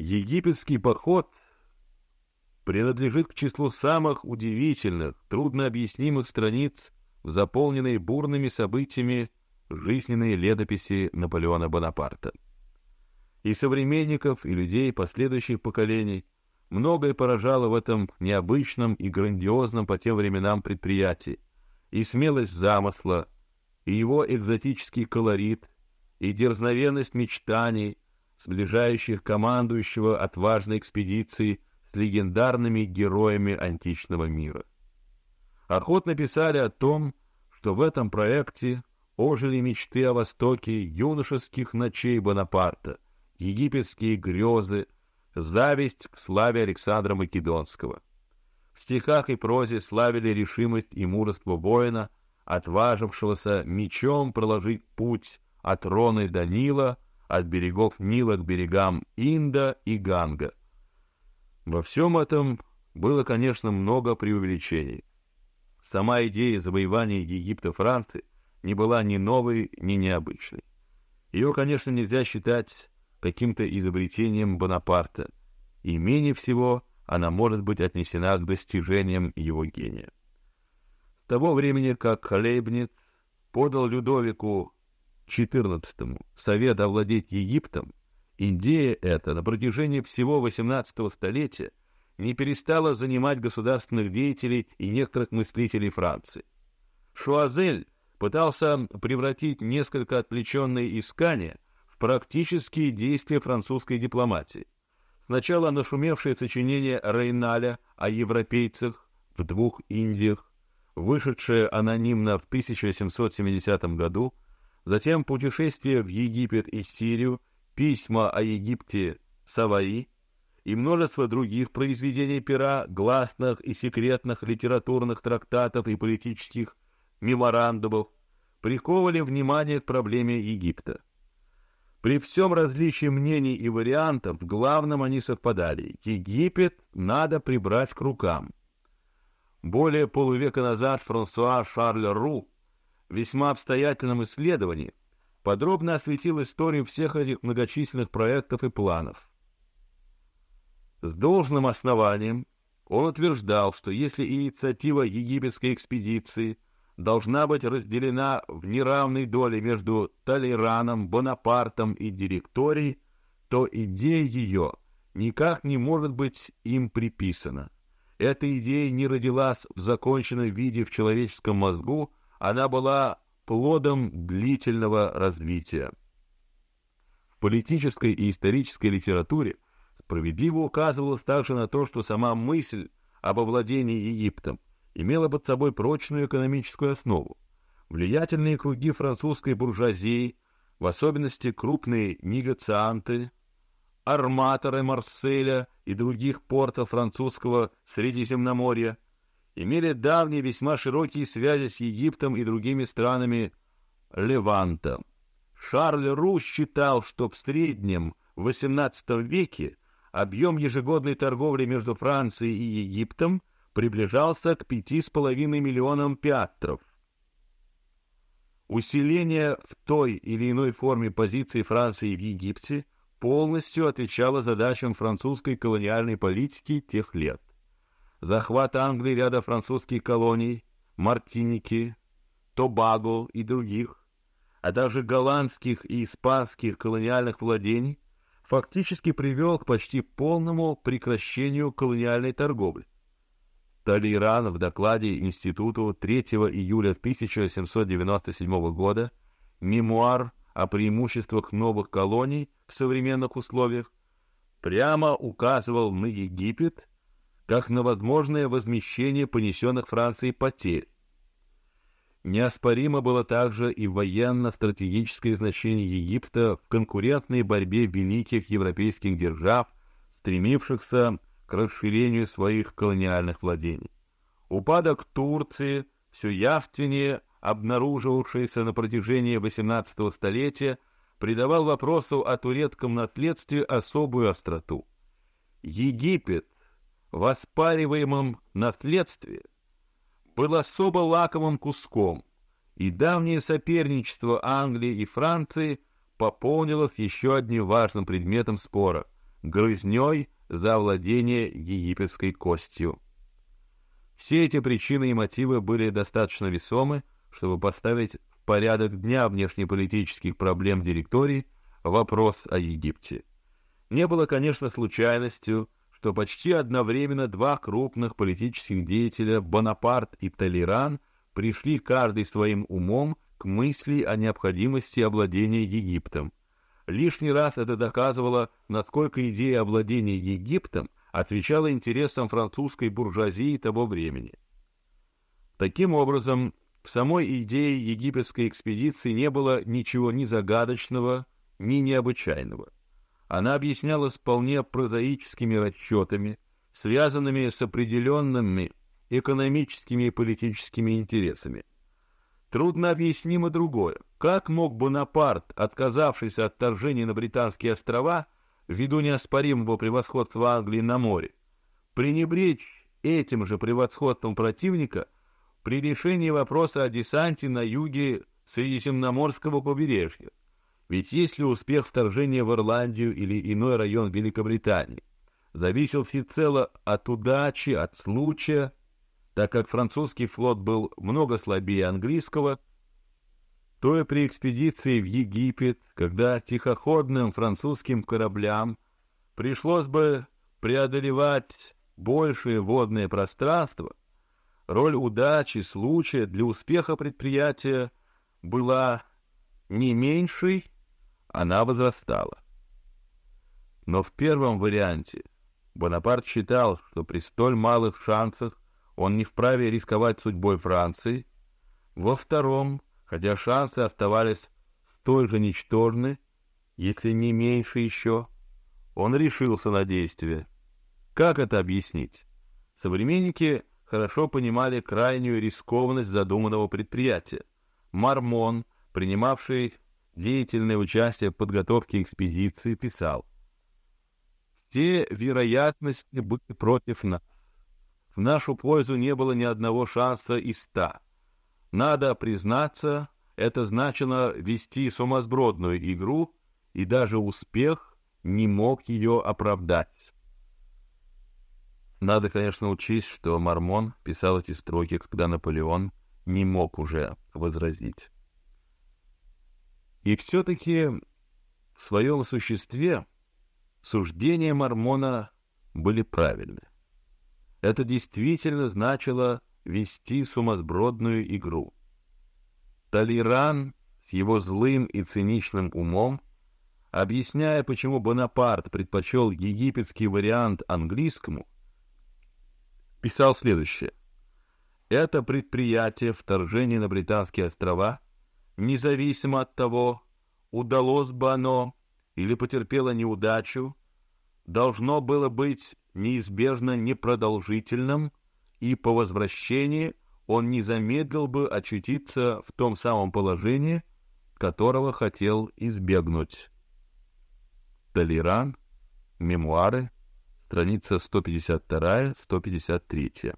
Египетский поход принадлежит к числу самых удивительных, труднообъяснимых страниц заполненной бурными событиями жизненной летописи Наполеона Бонапарта. И современников, и людей последующих поколений многое поражало в этом необычном и грандиозном по тем временам предприятии, и смелость замысла, и его экзотический колорит, и дерзновенность мечтаний, сближающих командующего отважной экспедицией с легендарными героями античного мира. Охотно писали о том, что в этом проекте ожили мечты о Востоке юношеских ночей Бонапарта, египетские грезы, зависть к славе Александра Македонского. В стихах и прозе славили решимость и мужество воина, отважившегося мечом проложить путь от Роны до Нила, от берегов Нила к берегам Инда и Ганга. Во всем этом было, конечно, много преувеличений. Сама идея завоевания Египта Франции не была ни новой, ни необычной. Ее, конечно, нельзя считать каким-то изобретением Бонапарта, и менее всего она может быть отнесена к достижениям его гения. Того времени, как Лейбниц подал Людовику XIV совет овладеть Египтом, идея эта на протяжении всего XVIII столетия не перестала занимать государственных деятелей и некоторых мыслителей Франции. Шуазель пытался превратить несколько отвлеченные искания в практические действия французской дипломатии. Сначала нашумевшее сочинение Рейналя о европейцах в двух Индиях, вышедшее анонимно в 1770 году, затем путешествие в Египет и Сирию, письма о Египте Саваи и множество других произведений пера, гласных и секретных литературных трактатов и политических меморандумов приковывали внимание к проблеме Египта. При всем различии мнений и вариантов, в главном они совпадали. Египет надо прибрать к рукам. Более полувека назад Франсуа Шарль Ру весьма обстоятельном исследовании подробно осветил историю всех этих многочисленных проектов и планов. С должным основанием он утверждал, что если инициатива египетской экспедиции – должна быть разделена в неравной доле между Толераном, Бонапартом и директорией, то идея ее никак не может быть им приписана. Эта идея не родилась в законченном виде в человеческом мозгу, она была плодом длительного развития. В политической и исторической литературе справедливо указывалось также на то, что сама мысль об овладении Египтом имела под собой прочную экономическую основу. Влиятельные круги французской буржуазии, в особенности крупные негацианты, арматоры Марселя и других портов французского Средиземноморья, имели давние весьма широкие связи с Египтом и другими странами Леванта. Шарль Ру считал, что в среднем в XVIII веке объем ежегодной торговли между Францией и Египтом приближался к пяти с половиной миллионам пиастров. Усиление в той или иной форме позиции Франции в Египте полностью отвечало задачам французской колониальной политики тех лет. Захват Англии ряда французских колоний, Мартиники, Тобаго и других, а также голландских и испанских колониальных владений фактически привел к почти полному прекращению колониальной торговли. Толейран в докладе Институту 3 июля 1797 года «Мемуар о преимуществах новых колоний в современных условиях» прямо указывал на Египет как на возможное возмещение понесенных Францией потерь. Неоспоримо было также и военно-стратегическое значение Египта в конкурентной борьбе великих европейских держав, стремившихся к расширению своих колониальных владений. Упадок Турции, все явственнее обнаруживавшийся на протяжении XVIII столетия, придавал вопросу о турецком наследстве особую остроту. Египет в оспариваемом наследстве был особо лакомым куском, и давнее соперничество Англии и Франции пополнилось еще одним важным предметом спора — грызней за владение египетской костью. Все эти причины и мотивы были достаточно весомы, чтобы поставить в порядок дня внешнеполитических проблем директории вопрос о Египте. Не было, конечно, случайностью, что почти одновременно два крупных политических деятеля Бонапарт и Толеран пришли каждый своим умом к мысли о необходимости овладения Египтом. Лишний раз это доказывало, насколько идея овладения Египтом отвечала интересам французской буржуазии того времени. Таким образом, в самой идее египетской экспедиции не было ничего ни загадочного, ни необычайного. Она объяснялась вполне прозаическими расчетами, связанными с определенными экономическими и политическими интересами. Трудно объяснимо другое. Как мог Бонапарт, отказавшийся от вторжения на британские острова, ввиду неоспоримого превосходства Англии на море, пренебречь этим же превосходством противника при решении вопроса о десанте на юге Средиземноморского побережья? Ведь если успех вторжения в Ирландию или иной район Великобритании? Зависел всецело от удачи, от случая, так как французский флот был много слабее английского, то и при экспедиции в Египет, когда тихоходным французским кораблям пришлось бы преодолевать большее водное пространство, роль удачи, случая для успеха предприятия была не меньшей, она возрастала. Но в первом варианте Бонапарт считал, что при столь малых шансах он не вправе рисковать судьбой Франции. Во втором, хотя шансы оставались столь же ничтожны, если не меньше еще, он решился на действие. Как это объяснить? Современники хорошо понимали крайнюю рискованность задуманного предприятия. Мармон, принимавший деятельное участие в подготовке экспедиции, писал: "Все вероятности были против нас в нашу пользу не было ни одного шанса из ста. Надо признаться, это значило вести сумасбродную игру, и даже успех не мог ее оправдать. Надо, конечно, учесть, что Мармон писал эти строки, когда Наполеон не мог уже возразить. И все-таки в своем существе суждения Мармона были правильны. Это действительно значило вести сумасбродную игру. Толеран с его злым и циничным умом, объясняя, почему Бонапарт предпочел египетский вариант английскому, писал следующее: это предприятие вторжения на британские острова, независимо от того, удалось бы оно или потерпело неудачу, должно было быть неизбежно непродолжительным, и по возвращении он не замедлил бы очутиться в том самом положении, которого хотел избегнуть. Толеран, мемуары, страница 152-153.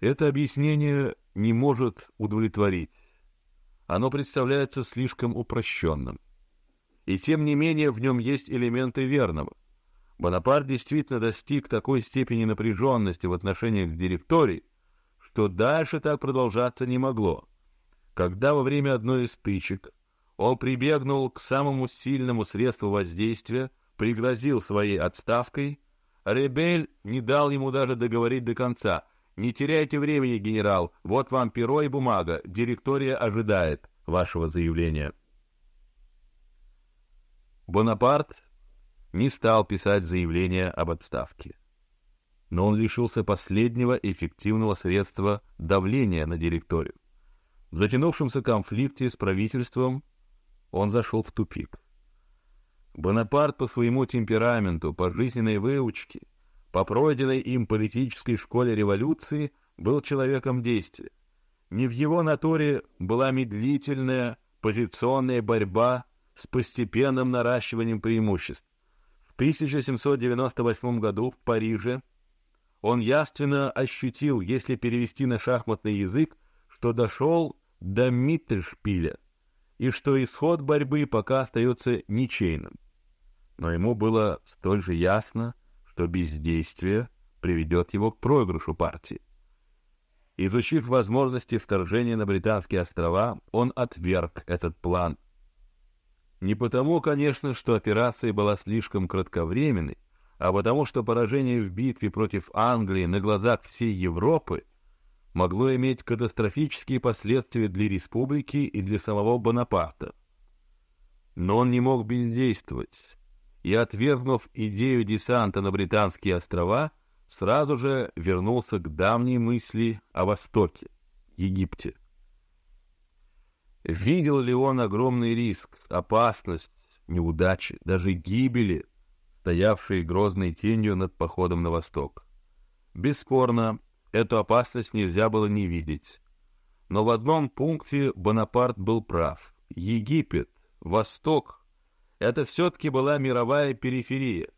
Это объяснение не может удовлетворить. Оно представляется слишком упрощенным. И тем не менее в нем есть элементы верного. Бонапарт действительно достиг такой степени напряженности в отношениях к директории, что дальше так продолжаться не могло. Когда во время одной из стычек он прибегнул к самому сильному средству воздействия, пригрозил своей отставкой, Ребель не дал ему даже договорить до конца. «Не теряйте времени, генерал, вот вам перо и бумага, директория ожидает вашего заявления». Бонапарт не стал писать заявление об отставке. Но он лишился последнего эффективного средства давления на директорию. В затянувшемся конфликте с правительством он зашел в тупик. Бонапарт по своему темпераменту, по жизненной выучке, по пройденной им политической школе революции был человеком действия. Не в его натуре была медлительная позиционная борьба с постепенным наращиванием преимуществ. 1798 году в Париже он явственно ощутил, если перевести на шахматный язык, что дошел до Миттельшпиля и что исход борьбы пока остается ничейным. но ему было столь же ясно, что бездействие приведет его к проигрышу партии. Изучив возможности вторжения на Британские острова, он отверг этот план. Не потому, конечно, что операция была слишком кратковременной, а потому, что поражение в битве против Англии на глазах всей Европы могло иметь катастрофические последствия для республики и для самого Бонапарта. Но он не мог бездействовать, и, отвергнув идею десанта на Британские острова, сразу же вернулся к давней мысли о Востоке, Египте. Видел ли он огромный риск, опасность, неудачи, даже гибели, стоявшие грозной тенью над походом на восток? Бесспорно, эту опасность нельзя было не видеть. Но в одном пункте Бонапарт был прав. Египет, Восток — это все-таки была мировая периферия.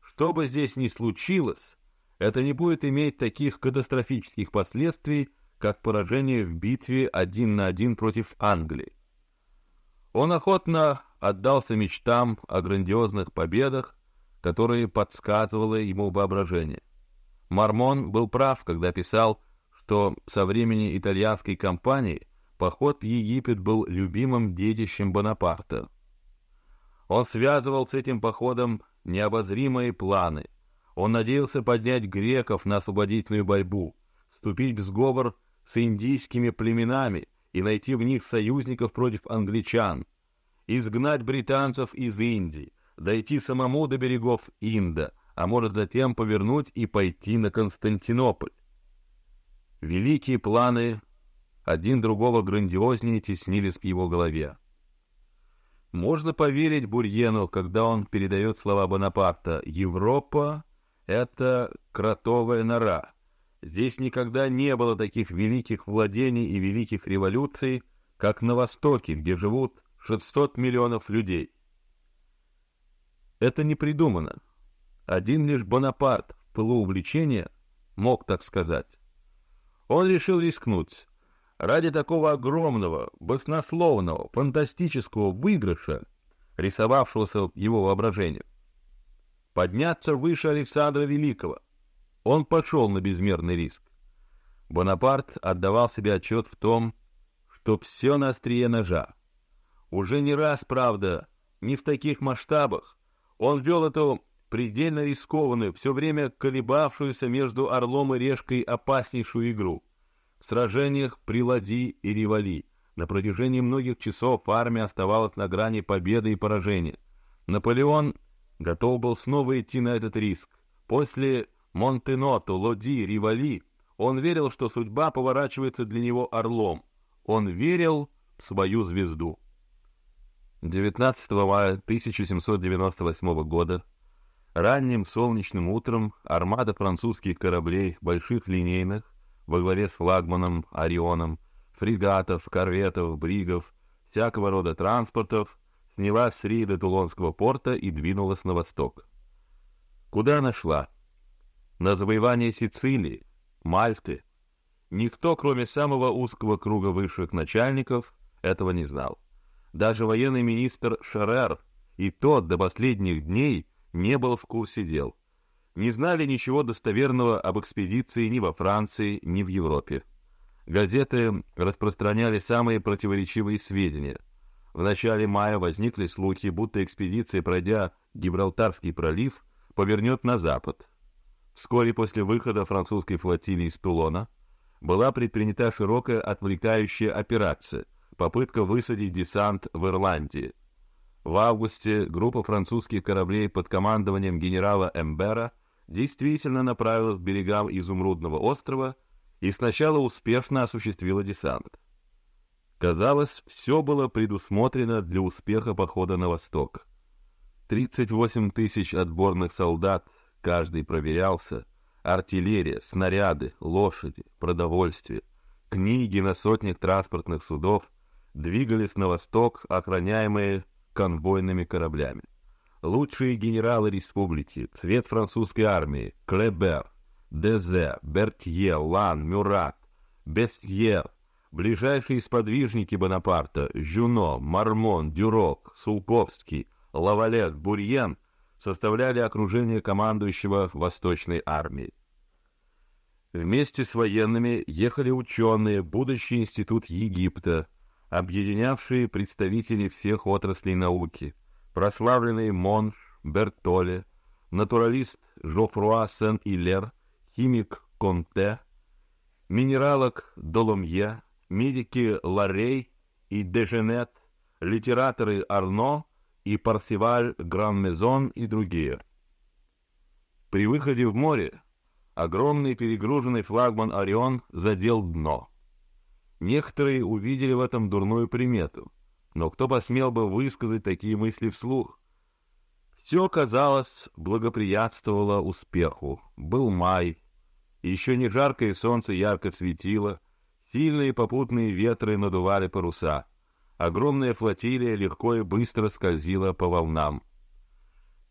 Что бы здесь ни случилось, это не будет иметь таких катастрофических последствий, как поражение в битве один на один против Англии. Он охотно отдался мечтам о грандиозных победах, которые подсказывало ему воображение. Мармон был прав, когда писал, что со времени итальянской кампании поход в Египет был любимым детищем Бонапарта. Он связывал с этим походом необозримые планы — он надеялся поднять греков на освободительную борьбу, вступить в сговор с индийскими племенами и найти в них союзников против англичан, изгнать британцев из Индии, дойти самому до берегов Инда, а может затем повернуть и пойти на Константинополь. Великие планы один другого грандиознее теснились в его голове. Можно поверить Бурьену, когда он передает слова Бонапарта «Европа это кротовая нора. Здесь никогда не было таких великих владений и великих революций, как на Востоке, где живут 600 миллионов людей. Это не придумано. Один лишь Бонапарт в пылу увлечения мог так сказать. Он решил рискнуть. Ради такого огромного, баснословного, фантастического выигрыша, рисовавшегося его воображению, подняться выше Александра Великого. Он пошел на безмерный риск. Бонапарт отдавал себе отчет в том, что все на острие ножа. Уже не раз, правда, не в таких масштабах, он вел эту предельно рискованную, все время колебавшуюся между орлом и решкой опаснейшую игру. Сражениях при Лади и Ривали на протяжении многих часов армия оставалась на грани победы и поражения. Наполеон готов был снова идти на этот риск. После Монтеното, Лоди, Ривали он верил, что судьба поворачивается для него орлом. Он верил в свою звезду. 19 мая 1798 года ранним солнечным утром армада французских кораблей больших линейных во главе с флагманом Орионом, фрегатов, корветов, бригов, всякого рода транспортов снялась с рейда Тулонского порта и двинулась на восток. Куда она шла? На завоевание Сицилии, Мальты. Никто, кроме самого узкого круга высших начальников, этого не знал. Даже военный министр Шерер и тот до последних дней не был в курсе дел. Не знали ничего достоверного об экспедиции ни во Франции, ни в Европе. Газеты распространяли самые противоречивые сведения. В начале мая возникли слухи, будто экспедиция, пройдя Гибралтарский пролив, повернет на запад. Вскоре после выхода французской флотилии из Тулона была предпринята широкая отвлекающая операция, попытка высадить десант в Ирландии. В августе группа французских кораблей под командованием генерала Эмбера действительно направилась к берегам Изумрудного острова и сначала успешно осуществила десант. Казалось, все было предусмотрено для успеха похода на восток. 38 тысяч отборных солдат, каждый проверялся, артиллерия, снаряды, лошади, продовольствие, книги на сотнях транспортных судов двигались на восток, охраняемые конвойными кораблями. Лучшие генералы республики, цвет французской армии, Клебер, Дезе, Бертье, Лан, Мюрат, Бестьер, Ближайшие сподвижники Бонапарта — Жюно, Мармон, Дюрок, Сулковский, Лавалет, Бурьен составляли окружение командующего Восточной армией. Вместе с военными ехали ученые, будущий институт Египта, объединявшие представители всех отраслей науки, прославленный Монш, Бертоле, натуралист Жофруа Сен-Илер, химик Конте, минералог Доломье, медики Ларей и Деженет, литераторы Арно и Парсиваль Гран-Мезон и другие. При выходе в море огромный перегруженный флагман «Орион» задел дно. Некоторые увидели в этом дурную примету, но кто посмел бы высказать такие мысли вслух? Все, казалось, благоприятствовало успеху. Был май, еще не жаркое солнце ярко светило, сильные попутные ветры надували паруса. Огромная флотилия легко и быстро скользила по волнам.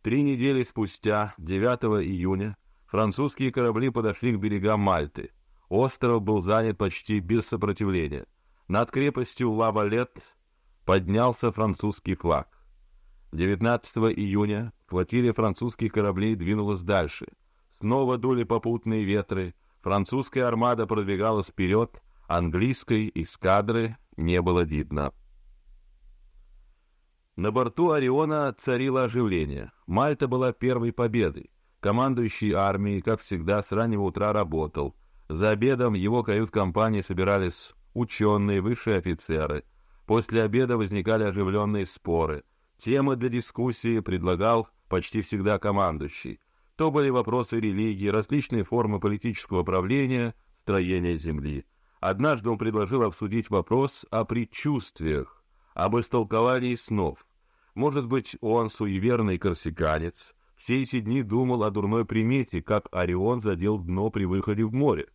Три недели спустя, 9 июня, французские корабли подошли к берегам Мальты. Остров был занят почти без сопротивления. Над крепостью Лавалет поднялся французский флаг. 19 июня флотилия французских кораблей двинулась дальше. Снова дули попутные ветры, французская армада продвигалась вперед, английской эскадры не было видно. На борту Ориона царило оживление. Мальта была первой победой. Командующий армией, как всегда, с раннего утра работал. За обедом его кают-компании собирались ученые, высшие офицеры. После обеда возникали оживленные споры. Темы для дискуссии предлагал почти всегда командующий. То были вопросы религии, различные формы политического правления, строения земли. Однажды он предложил обсудить вопрос о предчувствиях, об истолковании снов. Может быть, он суеверный корсиканец, все эти дни думал о дурной примете, как Орион задел дно при выходе в море.